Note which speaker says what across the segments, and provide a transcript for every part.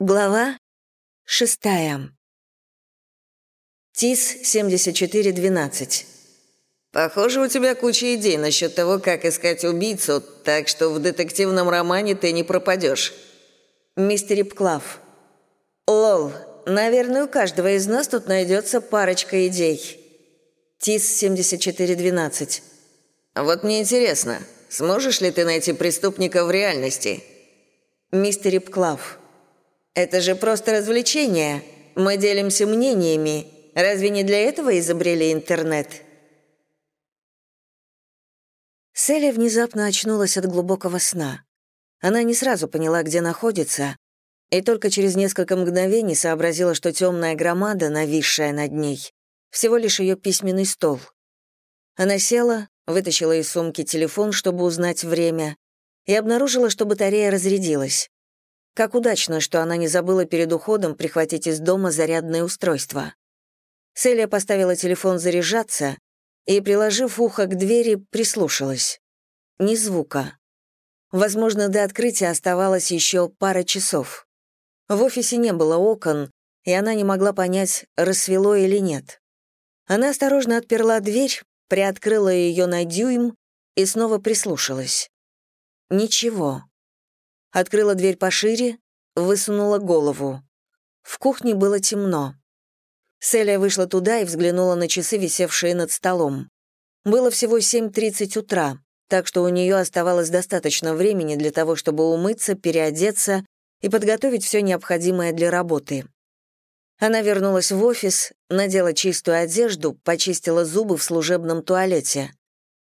Speaker 1: Глава шестая. ТИС-7412.
Speaker 2: Похоже, у тебя куча идей насчет того, как искать убийцу, так что в детективном романе ты не пропадешь.
Speaker 1: Мистер Ипклав. Лол, наверное, у каждого из нас тут найдется парочка идей. ТИС-7412.
Speaker 2: Вот мне интересно, сможешь ли ты найти преступника в реальности?
Speaker 1: Мистер Ипклав. Это же просто развлечение. Мы делимся мнениями. Разве не для этого изобрели интернет?» Селия внезапно очнулась от глубокого сна. Она не сразу поняла, где находится, и только через несколько мгновений сообразила, что темная громада, нависшая над ней, всего лишь ее письменный стол. Она села, вытащила из сумки телефон, чтобы узнать время, и обнаружила, что батарея разрядилась. Как удачно, что она не забыла перед уходом прихватить из дома зарядное устройство. Селия поставила телефон заряжаться и, приложив ухо к двери, прислушалась. Ни звука. Возможно, до открытия оставалось еще пара часов. В офисе не было окон, и она не могла понять, рассвело или нет. Она осторожно отперла дверь, приоткрыла ее на дюйм и снова прислушалась. Ничего открыла дверь пошире, высунула голову. В кухне было темно. Селия вышла туда и взглянула на часы, висевшие над столом. Было всего 7.30 утра, так что у нее оставалось достаточно времени для того, чтобы умыться, переодеться и подготовить все необходимое для работы. Она вернулась в офис, надела чистую одежду, почистила зубы в служебном туалете.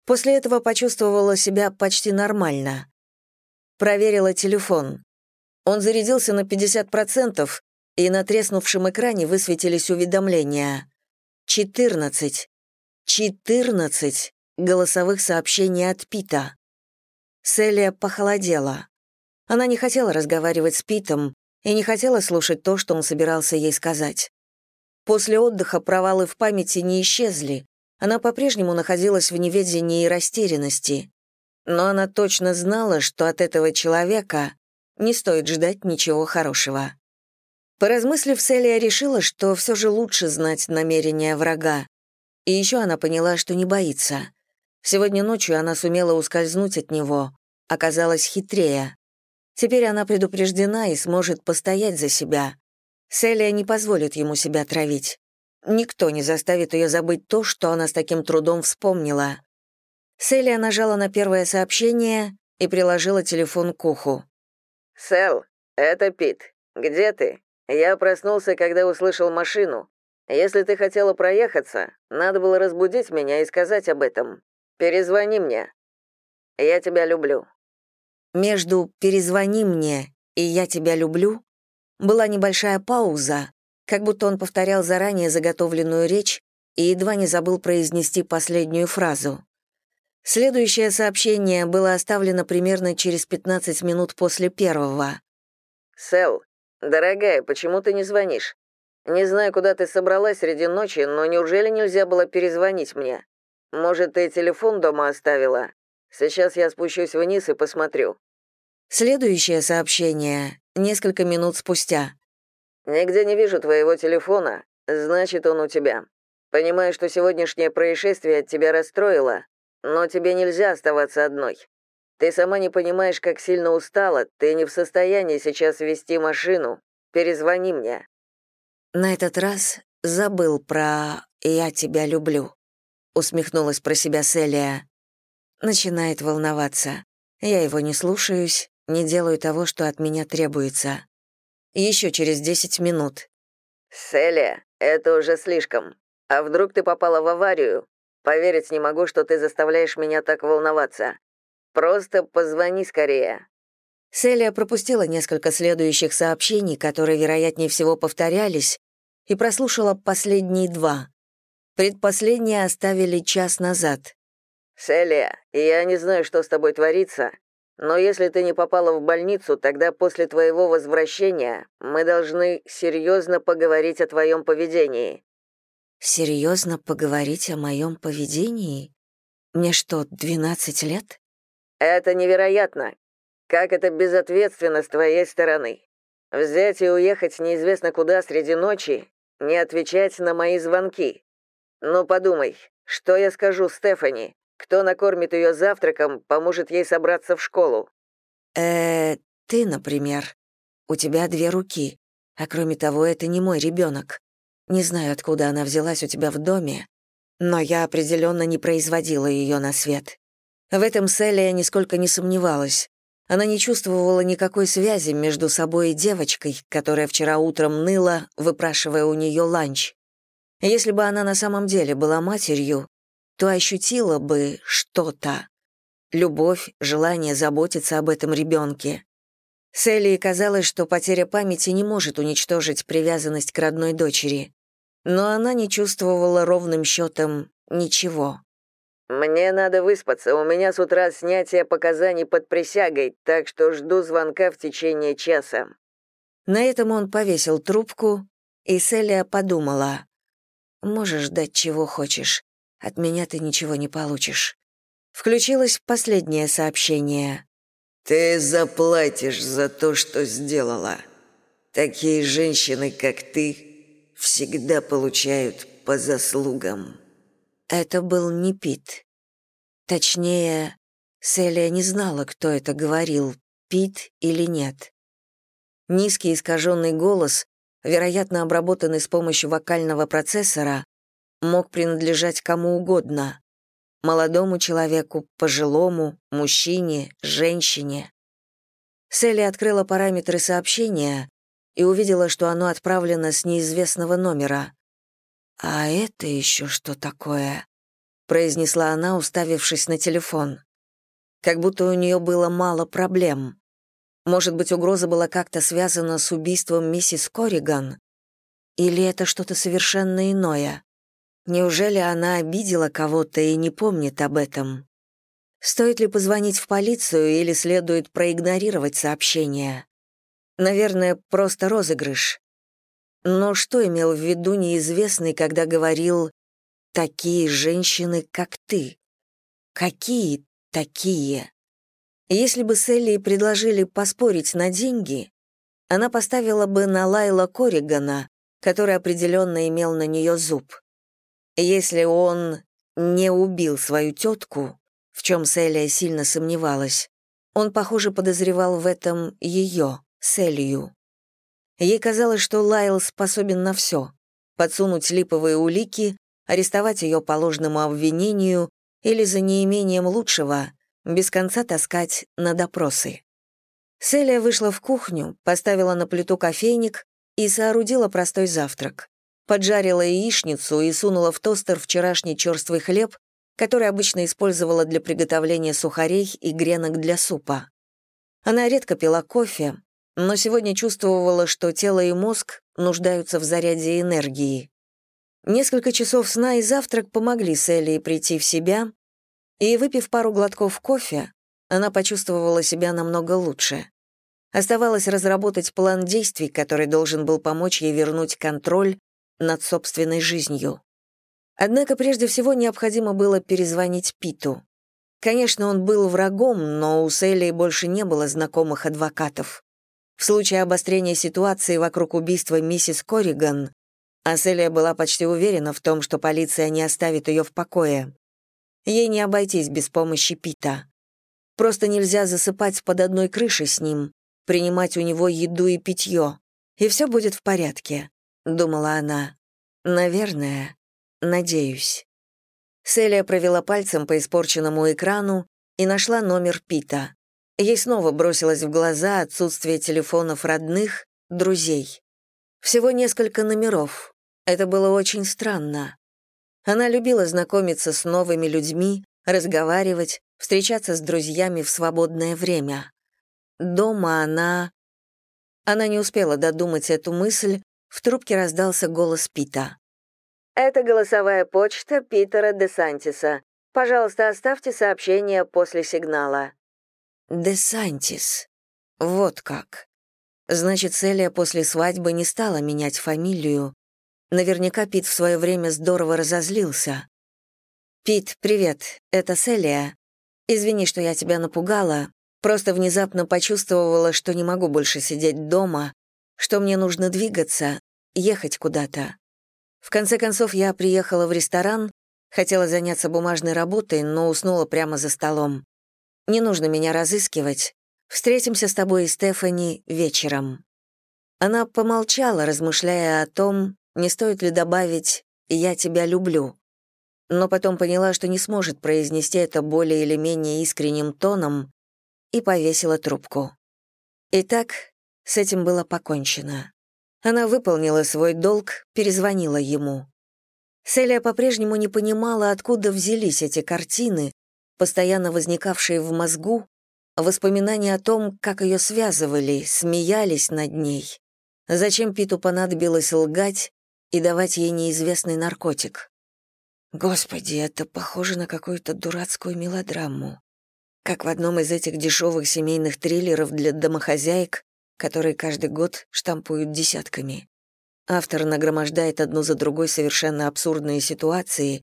Speaker 1: После этого почувствовала себя почти нормально. Проверила телефон. Он зарядился на 50%, и на треснувшем экране высветились уведомления. 14. 14 голосовых сообщений от Пита. Селия похолодела. Она не хотела разговаривать с Питом и не хотела слушать то, что он собирался ей сказать. После отдыха провалы в памяти не исчезли, она по-прежнему находилась в неведении и растерянности но она точно знала, что от этого человека не стоит ждать ничего хорошего. Поразмыслив, Селия решила, что все же лучше знать намерения врага. И еще она поняла, что не боится. Сегодня ночью она сумела ускользнуть от него, оказалась хитрее. Теперь она предупреждена и сможет постоять за себя. Селия не позволит ему себя травить. Никто не заставит ее забыть то, что она с таким трудом вспомнила. Селия нажала на первое сообщение и приложила телефон к уху.
Speaker 2: «Сэл, это Пит. Где ты? Я проснулся, когда услышал машину. Если ты хотела проехаться, надо было разбудить меня и сказать об этом. Перезвони мне. Я тебя люблю».
Speaker 1: Между «перезвони мне» и «я тебя люблю» была небольшая пауза, как будто он повторял заранее заготовленную речь и едва не забыл произнести последнюю фразу. Следующее сообщение было оставлено примерно через 15 минут после первого.
Speaker 2: «Сэл, дорогая, почему ты не звонишь? Не знаю, куда ты собралась среди ночи, но неужели нельзя было перезвонить мне? Может, ты телефон дома оставила? Сейчас я спущусь вниз и посмотрю».
Speaker 1: Следующее сообщение несколько минут спустя.
Speaker 2: «Нигде не вижу твоего телефона, значит, он у тебя. Понимаю, что сегодняшнее происшествие от тебя расстроило, но тебе нельзя оставаться одной. Ты сама не понимаешь, как сильно устала, ты не в состоянии сейчас вести машину. Перезвони мне».
Speaker 1: На этот раз забыл про «я тебя люблю», — усмехнулась про себя Селия. Начинает волноваться. Я его не слушаюсь, не делаю того, что от меня требуется. Еще через десять минут.
Speaker 2: «Селия, это уже слишком. А вдруг ты попала в аварию? Поверить не могу, что ты заставляешь меня так волноваться. Просто позвони скорее».
Speaker 1: Селия пропустила несколько следующих сообщений, которые, вероятнее всего, повторялись, и прослушала последние два. Предпоследние оставили час назад.
Speaker 2: «Селия, я не знаю, что с тобой творится, но если ты не попала в больницу, тогда после твоего возвращения мы должны серьезно поговорить о твоем поведении.
Speaker 1: Серьезно поговорить о моем поведении? Мне что, 12 лет?
Speaker 2: Это невероятно. Как это безответственно с твоей стороны. Взять и уехать неизвестно куда среди ночи, не отвечать на мои звонки. Ну подумай, что я скажу Стефани? Кто накормит ее завтраком, поможет ей собраться в школу?
Speaker 1: Э, ты, например. У тебя две руки. А кроме того, это не мой ребенок. Не знаю, откуда она взялась у тебя в доме, но я определенно не производила ее на свет. В этом Селия нисколько не сомневалась. Она не чувствовала никакой связи между собой и девочкой, которая вчера утром ныла, выпрашивая у нее ланч. Если бы она на самом деле была матерью, то ощутила бы что-то. Любовь, желание заботиться об этом ребенке. Селии казалось, что потеря памяти не может уничтожить привязанность к родной дочери. Но она не чувствовала ровным счетом ничего.
Speaker 2: «Мне надо выспаться, у меня с утра снятие показаний под присягой, так что жду звонка в течение часа».
Speaker 1: На этом он повесил трубку, и Селия подумала. «Можешь дать чего хочешь, от меня ты ничего не получишь». Включилось последнее сообщение.
Speaker 3: «Ты заплатишь за то, что сделала. Такие женщины, как ты, всегда получают по заслугам».
Speaker 1: Это был не Пит. Точнее, Селия не знала, кто это говорил, Пит или нет. Низкий искаженный голос, вероятно, обработанный с помощью вокального процессора, мог принадлежать кому угодно — молодому человеку, пожилому, мужчине, женщине. Селия открыла параметры сообщения и увидела, что оно отправлено с неизвестного номера. «А это еще что такое?» — произнесла она, уставившись на телефон. Как будто у нее было мало проблем. Может быть, угроза была как-то связана с убийством миссис Корриган? Или это что-то совершенно иное? Неужели она обидела кого-то и не помнит об этом? Стоит ли позвонить в полицию или следует проигнорировать сообщение? Наверное, просто розыгрыш. Но что имел в виду неизвестный, когда говорил «такие женщины, как ты»? Какие такие? Если бы Селли предложили поспорить на деньги, она поставила бы на Лайла Корригана, который определенно имел на нее зуб. Если он не убил свою тетку, в чем Селия сильно сомневалась, он, похоже, подозревал в этом ее, Селию. Ей казалось, что Лайл способен на все — подсунуть липовые улики, арестовать ее по ложному обвинению или, за неимением лучшего, без конца таскать на допросы. Селия вышла в кухню, поставила на плиту кофейник и соорудила простой завтрак. Поджарила яичницу и сунула в тостер вчерашний черствый хлеб, который обычно использовала для приготовления сухарей и гренок для супа. Она редко пила кофе, но сегодня чувствовала, что тело и мозг нуждаются в заряде энергии. Несколько часов сна и завтрак помогли Селли прийти в себя, и, выпив пару глотков кофе, она почувствовала себя намного лучше. Оставалось разработать план действий, который должен был помочь ей вернуть контроль над собственной жизнью. Однако прежде всего необходимо было перезвонить Питу. Конечно, он был врагом, но у Селли больше не было знакомых адвокатов. В случае обострения ситуации вокруг убийства миссис Корриган, Аселия была почти уверена в том, что полиция не оставит ее в покое. Ей не обойтись без помощи Пита. Просто нельзя засыпать под одной крышей с ним, принимать у него еду и питье, и все будет в порядке, думала она. Наверное, надеюсь. Селия провела пальцем по испорченному экрану и нашла номер Пита. Ей снова бросилось в глаза отсутствие телефонов родных, друзей. Всего несколько номеров. Это было очень странно. Она любила знакомиться с новыми людьми, разговаривать, встречаться с друзьями в свободное время. Дома она... Она не успела додумать эту мысль, в трубке раздался голос Пита.
Speaker 2: «Это голосовая почта Питера де Сантиса. Пожалуйста, оставьте сообщение после сигнала».
Speaker 1: Десантис. Вот как. Значит, Селия после свадьбы не стала менять фамилию. Наверняка Пит в свое время здорово разозлился. «Пит, привет, это Селия. Извини, что я тебя напугала. Просто внезапно почувствовала, что не могу больше сидеть дома, что мне нужно двигаться, ехать куда-то. В конце концов, я приехала в ресторан, хотела заняться бумажной работой, но уснула прямо за столом. Не нужно меня разыскивать. Встретимся с тобой и Стефани вечером». Она помолчала, размышляя о том, не стоит ли добавить «я тебя люблю», но потом поняла, что не сможет произнести это более или менее искренним тоном, и повесила трубку. Итак, с этим было покончено. Она выполнила свой долг, перезвонила ему. Селия по-прежнему не понимала, откуда взялись эти картины, постоянно возникавшие в мозгу, воспоминания о том, как ее связывали, смеялись над ней. Зачем Питу понадобилось лгать и давать ей неизвестный наркотик? Господи, это похоже на какую-то дурацкую мелодраму. Как в одном из этих дешевых семейных триллеров для домохозяек, которые каждый год штампуют десятками. Автор нагромождает одну за другой совершенно абсурдные ситуации,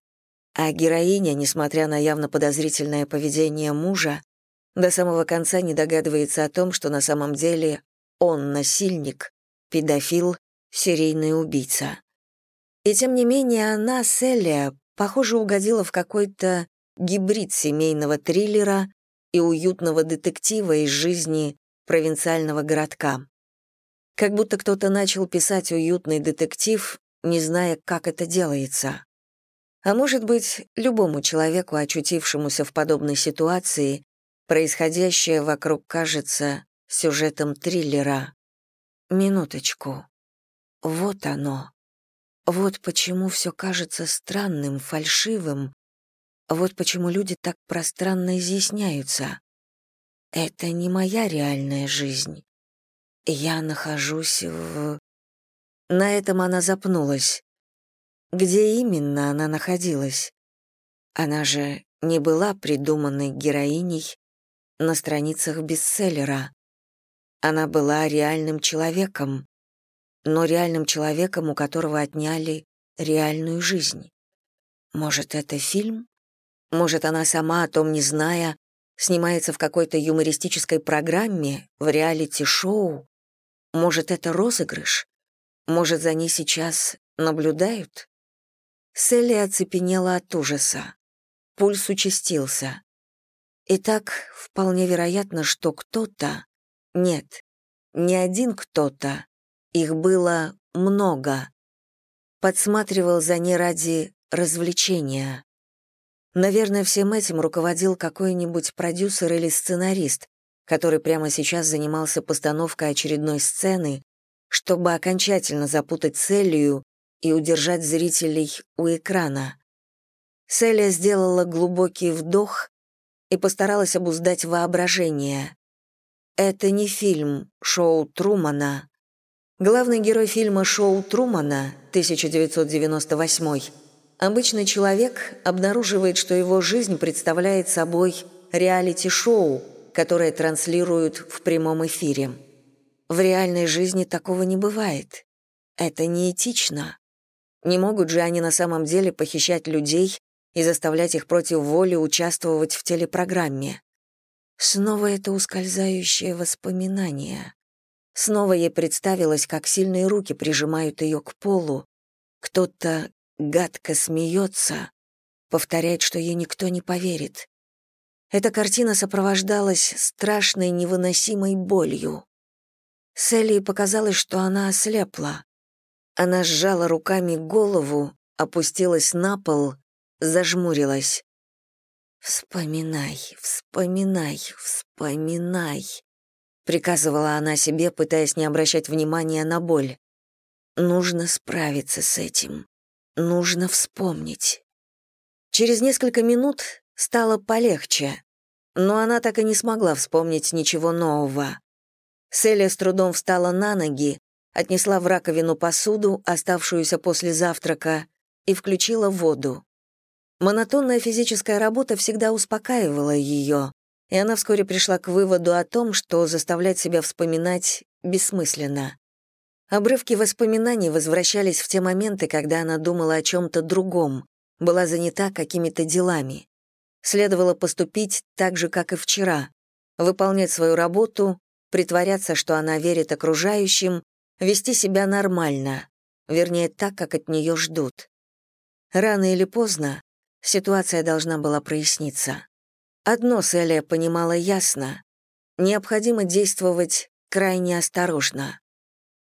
Speaker 1: а героиня, несмотря на явно подозрительное поведение мужа, до самого конца не догадывается о том, что на самом деле он насильник, педофил, серийный убийца. И тем не менее она, Селия, похоже, угодила в какой-то гибрид семейного триллера и уютного детектива из жизни провинциального городка. Как будто кто-то начал писать уютный детектив, не зная, как это делается. А может быть, любому человеку, очутившемуся в подобной ситуации, происходящее вокруг кажется сюжетом триллера. Минуточку. Вот оно. Вот почему все кажется странным, фальшивым. Вот почему люди так пространно изъясняются. Это не моя реальная жизнь. Я нахожусь в... На этом она запнулась. Где именно она находилась? Она же не была придуманной героиней на страницах бестселлера. Она была реальным человеком, но реальным человеком, у которого отняли реальную жизнь. Может, это фильм? Может, она сама, о том не зная, снимается в какой-то юмористической программе, в реалити-шоу. Может, это розыгрыш? Может, за ней сейчас наблюдают? Селли оцепенела от ужаса. Пульс участился. Итак, вполне вероятно, что кто-то... Нет, не один кто-то. Их было много. Подсматривал за ней ради развлечения. Наверное, всем этим руководил какой-нибудь продюсер или сценарист, который прямо сейчас занимался постановкой очередной сцены, чтобы окончательно запутать Селию и удержать зрителей у экрана. Селия сделала глубокий вдох и постаралась обуздать воображение. Это не фильм «Шоу Трумана». Главный герой фильма «Шоу Трумана» 1998 Обычный человек обнаруживает, что его жизнь представляет собой реалити-шоу, которое транслируют в прямом эфире. В реальной жизни такого не бывает. Это неэтично. Не могут же они на самом деле похищать людей и заставлять их против воли участвовать в телепрограмме. Снова это ускользающее воспоминание. Снова ей представилось, как сильные руки прижимают ее к полу. Кто-то гадко смеется, повторяет, что ей никто не поверит. Эта картина сопровождалась страшной невыносимой болью. Селли показалось, что она ослепла. Она сжала руками голову, опустилась на пол, зажмурилась. «Вспоминай, вспоминай, вспоминай», — приказывала она себе, пытаясь не обращать внимания на боль. «Нужно справиться с этим. Нужно вспомнить. Через несколько минут стало полегче, но она так и не смогла вспомнить ничего нового. Селия с трудом встала на ноги, отнесла в раковину посуду, оставшуюся после завтрака, и включила воду. Монотонная физическая работа всегда успокаивала ее, и она вскоре пришла к выводу о том, что заставлять себя вспоминать бессмысленно. Обрывки воспоминаний возвращались в те моменты, когда она думала о чем-то другом, была занята какими-то делами. Следовало поступить так же, как и вчера, выполнять свою работу, притворяться, что она верит окружающим, вести себя нормально, вернее, так, как от нее ждут. Рано или поздно ситуация должна была проясниться. Одно Селия понимала ясно — необходимо действовать крайне осторожно.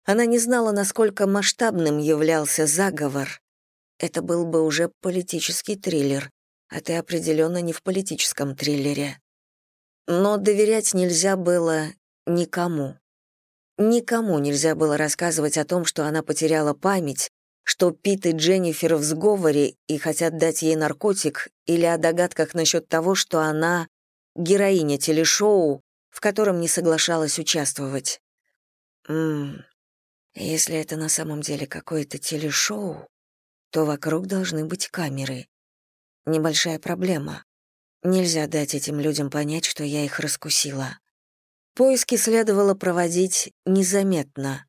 Speaker 1: Она не знала, насколько масштабным являлся заговор. Это был бы уже политический триллер, а ты определенно не в политическом триллере. Но доверять нельзя было никому. Никому нельзя было рассказывать о том, что она потеряла память, что Пит и Дженнифер в сговоре и хотят дать ей наркотик, или о догадках насчет того, что она — героиня телешоу, в котором не соглашалась участвовать. Ммм, если это на самом деле какое-то телешоу, то вокруг должны быть камеры. Небольшая проблема. Нельзя дать этим людям понять, что я их раскусила. Поиски следовало проводить незаметно,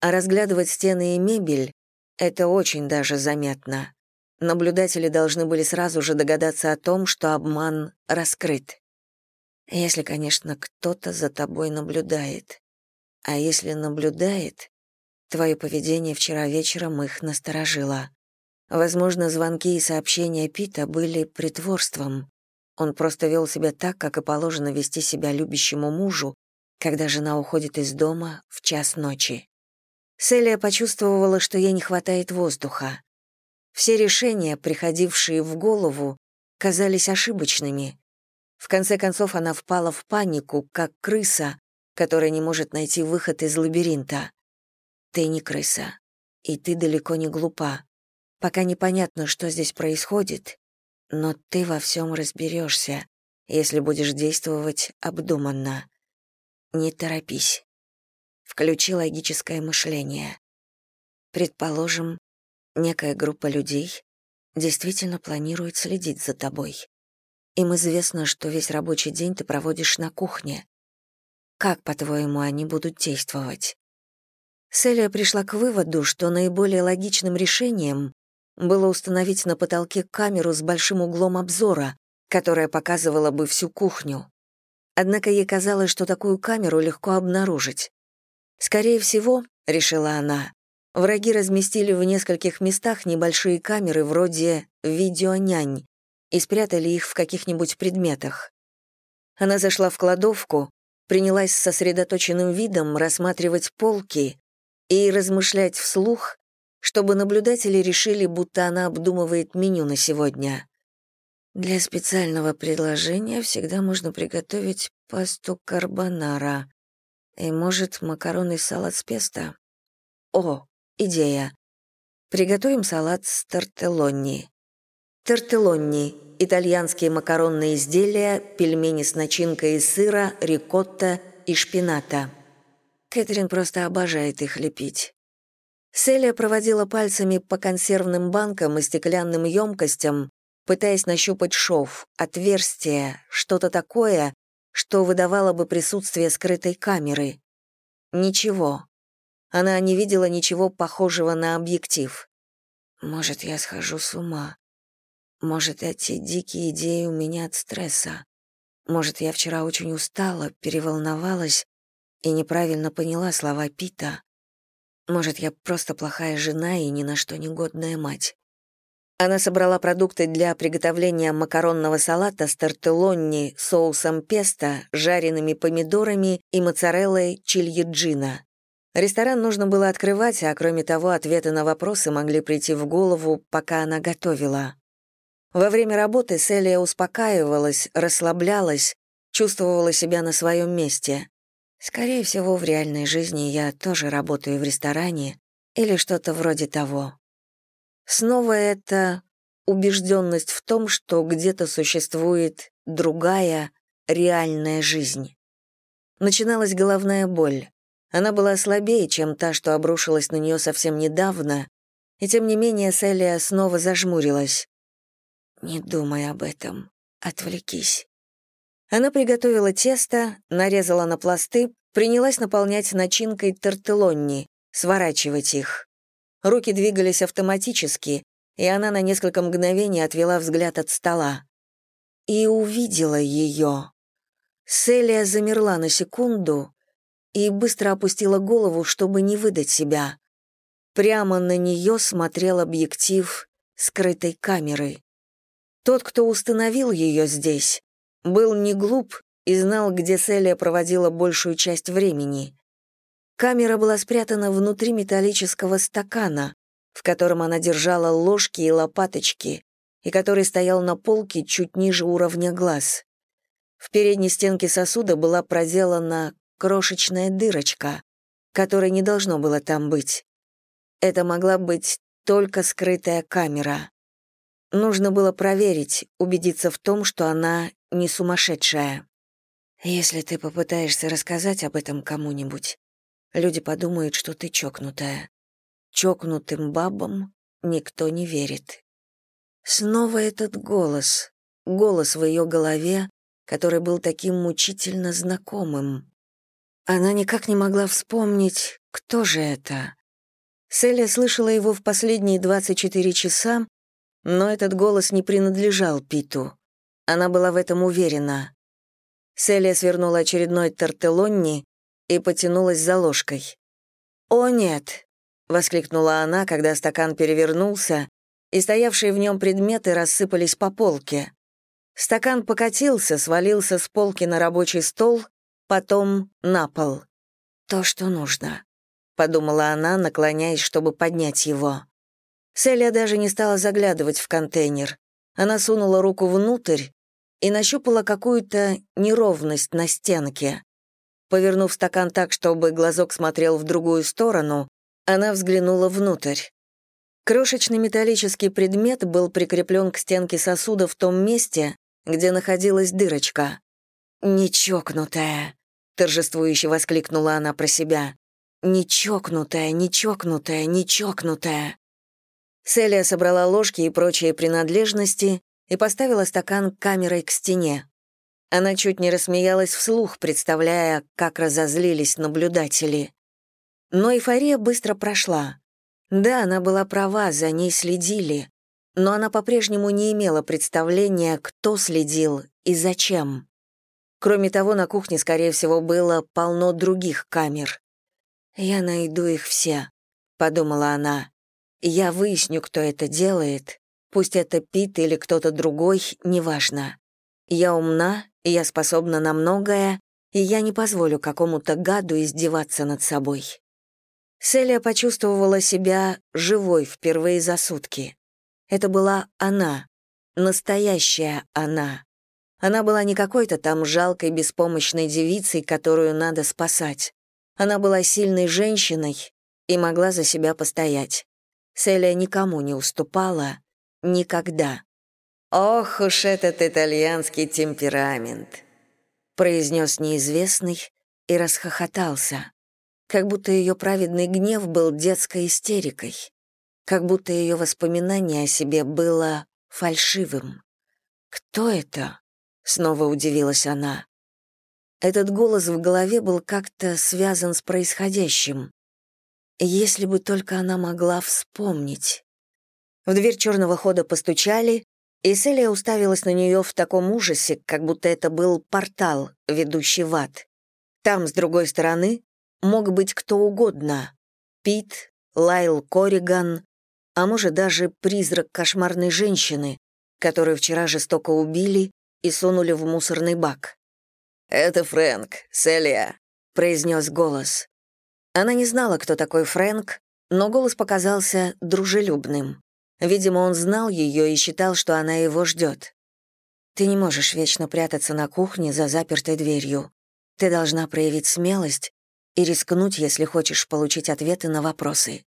Speaker 1: а разглядывать стены и мебель — это очень даже заметно. Наблюдатели должны были сразу же догадаться о том, что обман раскрыт. Если, конечно, кто-то за тобой наблюдает. А если наблюдает, Твое поведение вчера вечером их насторожило. Возможно, звонки и сообщения Пита были притворством. Он просто вел себя так, как и положено вести себя любящему мужу, когда жена уходит из дома в час ночи. Селия почувствовала, что ей не хватает воздуха. Все решения, приходившие в голову, казались ошибочными. В конце концов она впала в панику, как крыса, которая не может найти выход из лабиринта. Ты не крыса, и ты далеко не глупа. Пока непонятно, что здесь происходит, но ты во всем разберешься, если будешь действовать обдуманно. Не торопись. Включи логическое мышление. Предположим, некая группа людей действительно планирует следить за тобой. Им известно, что весь рабочий день ты проводишь на кухне. Как, по-твоему, они будут действовать? Селия пришла к выводу, что наиболее логичным решением было установить на потолке камеру с большим углом обзора, которая показывала бы всю кухню. Однако ей казалось, что такую камеру легко обнаружить. Скорее всего, решила она, враги разместили в нескольких местах небольшие камеры вроде «видеонянь» и спрятали их в каких-нибудь предметах. Она зашла в кладовку, принялась с сосредоточенным видом рассматривать полки, и размышлять вслух, чтобы наблюдатели решили, будто она обдумывает меню на сегодня. Для специального предложения всегда можно приготовить пасту карбонара и, может, макаронный салат с песто. О, идея. Приготовим салат с тортеллони. Тортеллони — итальянские макаронные изделия, пельмени с начинкой из сыра, рикотта и шпината. Кэтрин просто обожает их лепить. Селия проводила пальцами по консервным банкам и стеклянным емкостям, пытаясь нащупать шов, отверстие, что-то такое, что выдавало бы присутствие скрытой камеры. Ничего. Она не видела ничего похожего на объектив. Может, я схожу с ума. Может, эти дикие идеи у меня от стресса. Может, я вчера очень устала, переволновалась и неправильно поняла слова Пита. Может, я просто плохая жена и ни на что не годная мать. Она собрала продукты для приготовления макаронного салата с тортеллони, соусом песто, жареными помидорами и моцареллой чильеджина. Ресторан нужно было открывать, а кроме того, ответы на вопросы могли прийти в голову, пока она готовила. Во время работы Селия успокаивалась, расслаблялась, чувствовала себя на своем месте. Скорее всего, в реальной жизни я тоже работаю в ресторане или что-то вроде того. Снова это убежденность в том, что где-то существует другая, реальная жизнь. Начиналась головная боль. Она была слабее, чем та, что обрушилась на нее совсем недавно, и тем не менее Селия снова зажмурилась. «Не думай об этом. Отвлекись. Она приготовила тесто, нарезала на пласты, принялась наполнять начинкой тортеллони, сворачивать их. Руки двигались автоматически, и она на несколько мгновений отвела взгляд от стола. И увидела ее. Селия замерла на секунду и быстро опустила голову, чтобы не выдать себя. Прямо на нее смотрел объектив скрытой камеры. Тот, кто установил ее здесь, был не глуп и знал, где Селия проводила большую часть времени. Камера была спрятана внутри металлического стакана, в котором она держала ложки и лопаточки, и который стоял на полке чуть ниже уровня глаз. В передней стенке сосуда была проделана крошечная дырочка, которой не должно было там быть. Это могла быть только скрытая камера. Нужно было проверить, убедиться в том, что она не сумасшедшая. Если ты попытаешься рассказать об этом кому-нибудь, люди подумают, что ты чокнутая. Чокнутым бабам никто не верит. Снова этот голос, голос в ее голове, который был таким мучительно знакомым. Она никак не могла вспомнить, кто же это. Селия слышала его в последние 24 часа, но этот голос не принадлежал Питу. Она была в этом уверена. Селия свернула очередной тортеллони и потянулась за ложкой. «О, нет!» — воскликнула она, когда стакан перевернулся, и стоявшие в нем предметы рассыпались по полке. Стакан покатился, свалился с полки на рабочий стол, потом на пол. «То, что нужно», — подумала она, наклоняясь, чтобы поднять его. Селия даже не стала заглядывать в контейнер. Она сунула руку внутрь и нащупала какую-то неровность на стенке. Повернув стакан так, чтобы глазок смотрел в другую сторону, она взглянула внутрь. Крошечный металлический предмет был прикреплен к стенке сосуда в том месте, где находилась дырочка. «Нечокнутая», — торжествующе воскликнула она про себя. «Нечокнутая, нечокнутая, нечокнутая». Селия собрала ложки и прочие принадлежности и поставила стакан камерой к стене. Она чуть не рассмеялась вслух, представляя, как разозлились наблюдатели. Но эйфория быстро прошла. Да, она была права, за ней следили, но она по-прежнему не имела представления, кто следил и зачем. Кроме того, на кухне, скорее всего, было полно других камер. «Я найду их все», — подумала она. Я выясню, кто это делает. Пусть это Пит или кто-то другой, неважно. Я умна, я способна на многое, и я не позволю какому-то гаду издеваться над собой. Селия почувствовала себя живой впервые за сутки. Это была она, настоящая она. Она была не какой-то там жалкой, беспомощной девицей, которую надо спасать. Она была сильной женщиной и могла за себя постоять. Селия никому не уступала. Никогда.
Speaker 3: «Ох уж этот итальянский темперамент», —
Speaker 1: произнес неизвестный и расхохотался, как будто ее праведный гнев был детской истерикой, как будто ее воспоминание о себе было фальшивым. «Кто это?» — снова удивилась она. Этот голос в голове был как-то связан с происходящим. Если бы только она могла вспомнить. В дверь черного хода постучали, и Селия уставилась на нее в таком ужасе, как будто это был портал, ведущий в ад. Там, с другой стороны, мог быть кто угодно. Пит, Лайл Кориган, а может даже призрак кошмарной женщины, которую вчера жестоко убили и сунули в мусорный бак.
Speaker 3: «Это Фрэнк, Селия», — произнес голос.
Speaker 1: Она не знала, кто такой Фрэнк, но голос показался дружелюбным. Видимо, он знал ее и считал, что она его ждет. «Ты не можешь вечно прятаться на кухне за запертой дверью. Ты должна проявить смелость и рискнуть, если хочешь получить ответы на вопросы.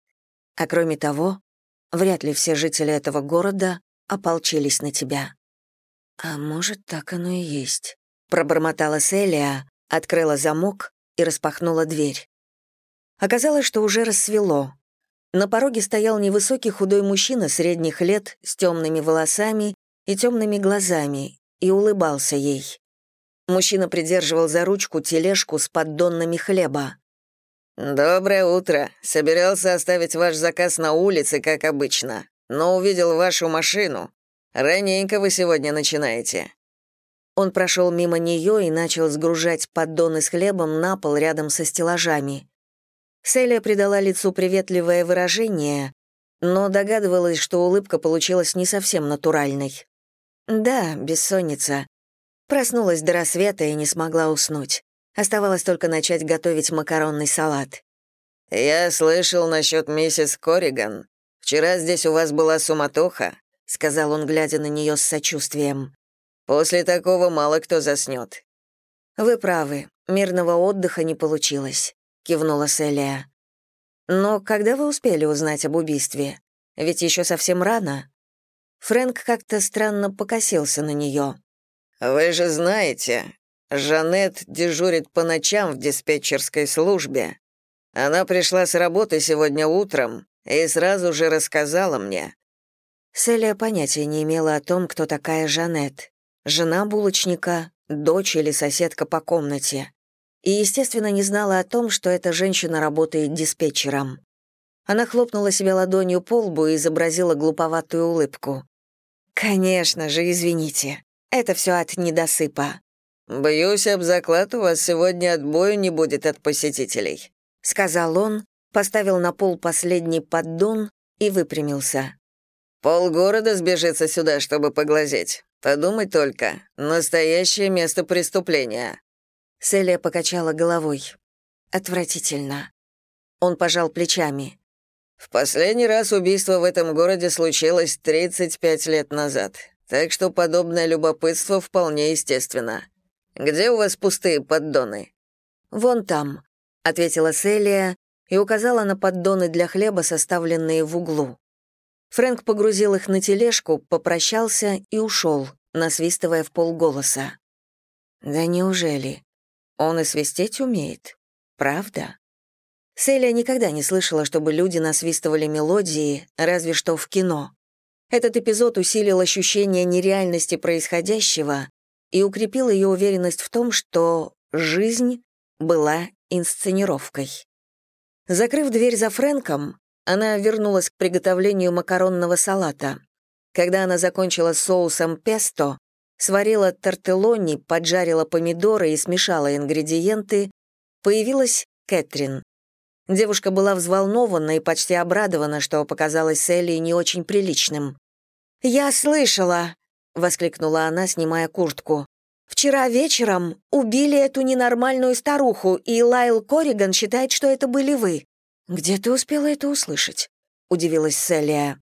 Speaker 1: А кроме того, вряд ли все жители этого города ополчились на тебя». «А может, так оно и есть», — пробормотала Селия, открыла замок и распахнула дверь. Оказалось, что уже рассвело. На пороге стоял невысокий худой мужчина средних лет с темными волосами и темными глазами и улыбался ей. Мужчина придерживал за ручку тележку с поддонами хлеба.
Speaker 3: «Доброе утро. Собирался оставить ваш заказ на улице, как обычно, но увидел вашу машину. Раненько вы сегодня начинаете».
Speaker 1: Он прошел мимо нее и начал сгружать поддоны с хлебом на пол рядом со стеллажами. Селия придала лицу приветливое выражение, но догадывалась, что улыбка получилась не совсем натуральной. Да, бессонница. Проснулась до рассвета и не смогла уснуть. Оставалось только начать готовить макаронный салат.
Speaker 3: «Я слышал насчет миссис Корриган. Вчера здесь у вас была суматоха», — сказал он, глядя на нее с сочувствием. «После такого мало кто заснет».
Speaker 1: «Вы правы, мирного отдыха не получилось», — кивнула Селия. «Но когда вы успели узнать об убийстве? Ведь еще совсем рано». Фрэнк как-то странно покосился на нее.
Speaker 3: «Вы же знаете, Жанет дежурит по ночам в диспетчерской службе. Она пришла с работы сегодня утром и сразу же рассказала мне».
Speaker 1: Селия понятия не имела о том, кто такая Жанет. Жена булочника, дочь или соседка по комнате. И, естественно, не знала о том, что эта женщина работает диспетчером. Она хлопнула себя ладонью по лбу и изобразила глуповатую улыбку. «Конечно же, извините. Это все от недосыпа».
Speaker 3: «Боюсь, об заклад у вас сегодня отбоя не будет от посетителей», —
Speaker 1: сказал он, поставил на пол последний поддон и выпрямился.
Speaker 3: «Полгорода сбежится сюда, чтобы поглазеть. Подумать только, настоящее место преступления».
Speaker 1: Селия покачала головой. «Отвратительно». Он пожал плечами.
Speaker 3: «В последний раз убийство в этом городе случилось 35 лет назад, так что подобное любопытство вполне естественно. Где у вас пустые поддоны?»
Speaker 1: «Вон там», — ответила Селия и указала на поддоны для хлеба, составленные в углу. Фрэнк погрузил их на тележку, попрощался и ушел, насвистывая в полголоса. «Да неужели? Он и свистеть умеет? Правда?» Селия никогда не слышала, чтобы люди насвистывали мелодии, разве что в кино. Этот эпизод усилил ощущение нереальности происходящего и укрепил ее уверенность в том, что жизнь была инсценировкой. Закрыв дверь за Фрэнком, она вернулась к приготовлению макаронного салата. Когда она закончила соусом песто, сварила тортеллони, поджарила помидоры и смешала ингредиенты, появилась Кэтрин. Девушка была взволнована и почти обрадована, что показалось Селли не очень приличным. «Я слышала!» — воскликнула она, снимая куртку. «Вчера вечером убили эту ненормальную старуху, и Лайл Корриган считает, что это были вы». «Где ты успела это услышать?» — удивилась Селия.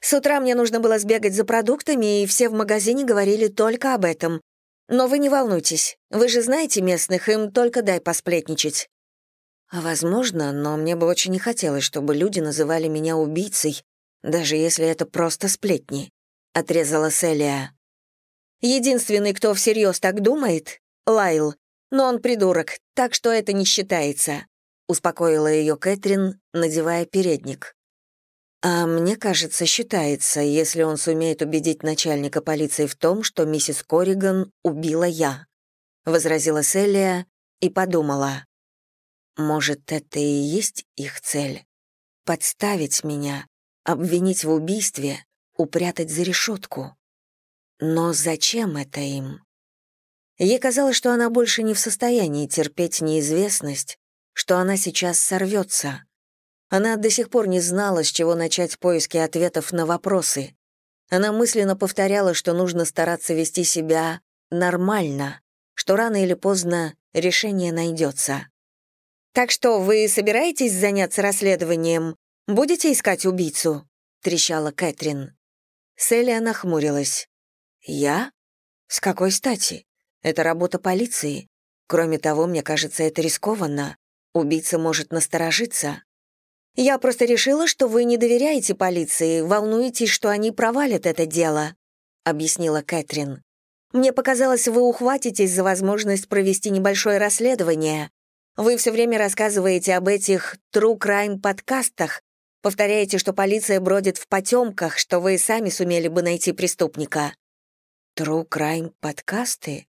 Speaker 1: «С утра мне нужно было сбегать за продуктами, и все в магазине говорили только об этом. Но вы не волнуйтесь, вы же знаете местных, им только дай посплетничать». «Возможно, но мне бы очень не хотелось, чтобы люди называли меня убийцей, даже если это просто сплетни», — отрезала Селия. «Единственный, кто всерьез так думает — Лайл, но он придурок, так что это не считается», — успокоила ее Кэтрин, надевая передник. «А мне кажется, считается, если он сумеет убедить начальника полиции в том, что миссис Корриган убила я», — возразила Селия и подумала. «Может, это и есть их цель? Подставить меня, обвинить в убийстве, упрятать за решетку. Но зачем это им? Ей казалось, что она больше не в состоянии терпеть неизвестность, что она сейчас сорвется. Она до сих пор не знала, с чего начать поиски ответов на вопросы. Она мысленно повторяла, что нужно стараться вести себя нормально, что рано или поздно решение найдется. «Так что, вы собираетесь заняться расследованием? Будете искать убийцу?» — трещала Кэтрин. Селия нахмурилась. «Я? С какой стати? Это работа полиции. Кроме того, мне кажется, это рискованно. Убийца может насторожиться. Я просто решила, что вы не доверяете полиции, волнуетесь, что они провалят это дело», — объяснила Кэтрин. «Мне показалось, вы ухватитесь за возможность провести небольшое расследование. Вы все время рассказываете об этих true crime подкастах, Повторяете, что полиция бродит в потемках, что вы сами сумели бы найти преступника. True Crime подкасты?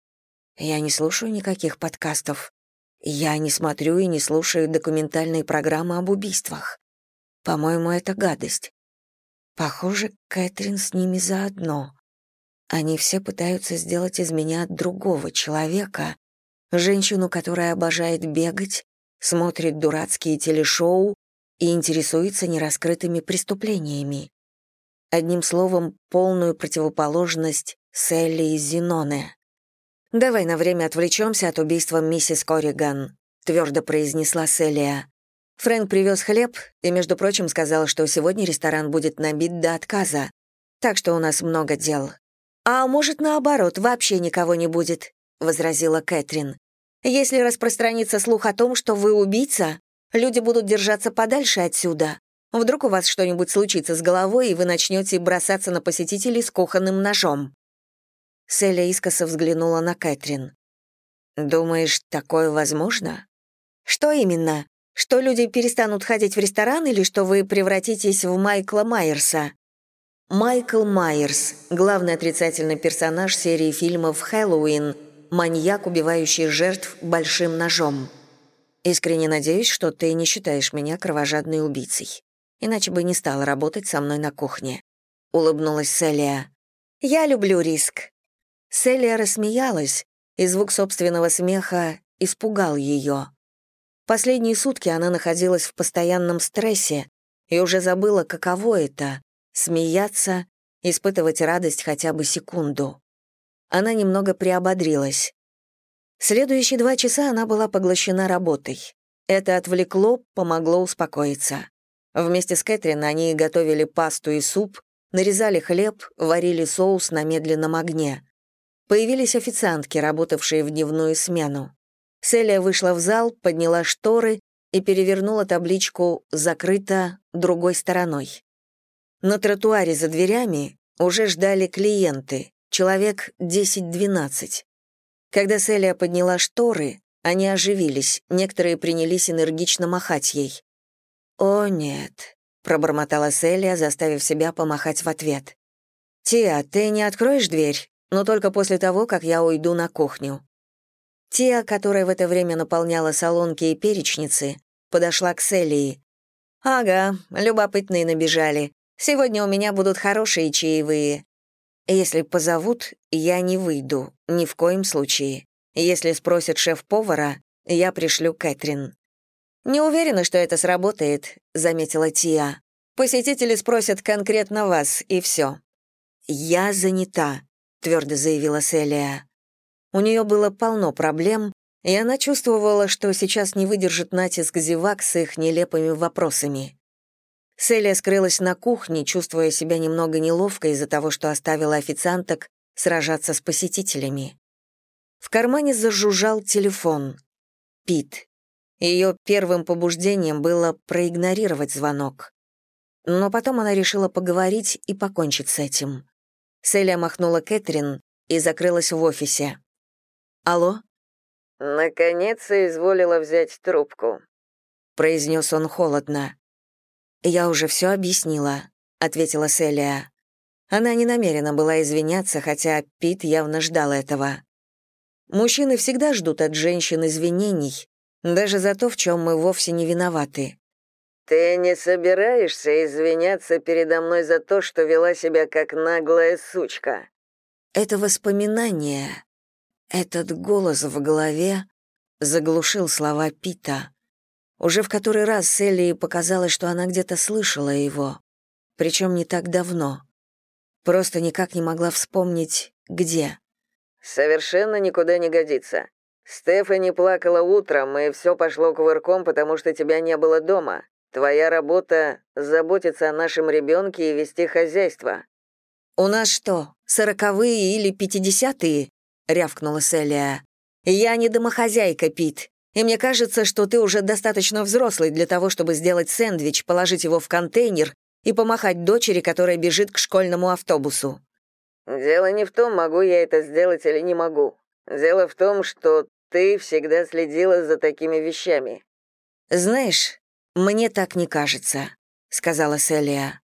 Speaker 1: Я не слушаю никаких подкастов. Я не смотрю и не слушаю документальные программы об убийствах. По-моему, это гадость. Похоже, Кэтрин с ними заодно. Они все пытаются сделать из меня другого человека, женщину, которая обожает бегать, смотрит дурацкие телешоу и интересуется нераскрытыми преступлениями. Одним словом, полную противоположность Селли и Зеноне. «Давай на время отвлечемся от убийства миссис Корриган», — твердо произнесла Селия. Фрэнк привез хлеб и, между прочим, сказал, что сегодня ресторан будет набит до отказа, так что у нас много дел. «А может, наоборот, вообще никого не будет», — возразила Кэтрин. «Если распространится слух о том, что вы убийца, люди будут держаться подальше отсюда. Вдруг у вас что-нибудь случится с головой, и вы начнете бросаться на посетителей с кухонным ножом». Селя искоса взглянула на Кэтрин. «Думаешь, такое возможно?» «Что именно? Что люди перестанут ходить в ресторан или что вы превратитесь в Майкла Майерса?» Майкл Майерс, главный отрицательный персонаж серии фильмов «Хэллоуин», маньяк, убивающий жертв большим ножом. Искренне надеюсь, что ты не считаешь меня кровожадной убийцей. Иначе бы не стала работать со мной на кухне. Улыбнулась Селия. Я люблю риск. Селия рассмеялась, и звук собственного смеха испугал ее. Последние сутки она находилась в постоянном стрессе и уже забыла, каково это — смеяться, испытывать радость хотя бы секунду. Она немного приободрилась. Следующие два часа она была поглощена работой. Это отвлекло, помогло успокоиться. Вместе с Кэтрин они готовили пасту и суп, нарезали хлеб, варили соус на медленном огне. Появились официантки, работавшие в дневную смену. Селия вышла в зал, подняла шторы и перевернула табличку «Закрыто» другой стороной. На тротуаре за дверями уже ждали клиенты, человек 10-12. Когда Селия подняла шторы, они оживились, некоторые принялись энергично махать ей. «О, нет», — пробормотала Селия, заставив себя помахать в ответ. «Тиа, ты не откроешь дверь, но только после того, как я уйду на кухню. Тия, которая в это время наполняла солонки и перечницы, подошла к Селии. «Ага, любопытные набежали. Сегодня у меня будут хорошие чаевые. Если позовут, я не выйду, ни в коем случае. Если спросят шеф-повара, я пришлю Кэтрин». «Не уверена, что это сработает», — заметила Тия. «Посетители спросят конкретно вас, и все». «Я занята», — твердо заявила Селия. У нее было полно проблем, и она чувствовала, что сейчас не выдержит натиск зевак с их нелепыми вопросами. Селия скрылась на кухне, чувствуя себя немного неловко из-за того, что оставила официанток сражаться с посетителями. В кармане зажужжал телефон. Пит. Ее первым побуждением было проигнорировать звонок. Но потом она решила поговорить и покончить с этим. Селия махнула Кэтрин и закрылась в офисе. «Алло?»
Speaker 2: «Наконец изволила взять трубку», —
Speaker 1: произнес он холодно. «Я уже все объяснила», — ответила Селия. Она не намерена была извиняться, хотя Пит явно ждал этого. Мужчины всегда ждут от женщин извинений, даже за то, в чем мы вовсе не виноваты.
Speaker 2: «Ты не собираешься извиняться передо мной за то, что вела себя как наглая сучка?»
Speaker 1: Это воспоминание, этот голос в голове заглушил слова Пита. Уже в который раз Селли показалось, что она где-то слышала его, причем не так давно. Просто никак не могла вспомнить, где.
Speaker 2: «Совершенно никуда не годится. Стефани плакала утром, и все пошло кувырком, потому что тебя не было дома. Твоя работа — заботиться о нашем ребенке и вести хозяйство».
Speaker 1: «У нас что, сороковые или пятидесятые?» — рявкнула Селия. «Я не домохозяйка, Пит, и мне кажется, что ты уже достаточно взрослый для того, чтобы сделать сэндвич, положить его в контейнер и помахать дочери, которая бежит к школьному автобусу».
Speaker 2: «Дело не в том, могу я это сделать или не могу. Дело в том, что ты всегда следила за такими вещами».
Speaker 1: «Знаешь, мне так не кажется», — сказала Селия.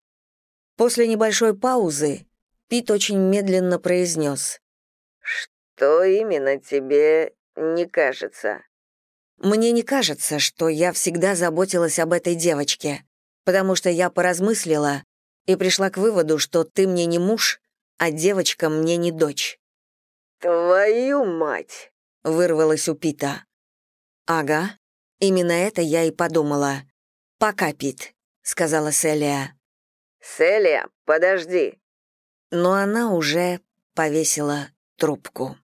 Speaker 1: После небольшой паузы Пит очень медленно произнес.
Speaker 2: «Что именно тебе не кажется?»
Speaker 1: «Мне не кажется, что я всегда заботилась об этой девочке, потому что я поразмыслила и пришла к выводу, что ты мне не муж, а девочка мне не дочь».
Speaker 2: «Твою мать!»
Speaker 1: — вырвалось у Пита. «Ага, именно это я и подумала. Пока, Пит», — сказала Селия.
Speaker 2: «Селия, подожди!»
Speaker 1: Но она уже повесила трубку.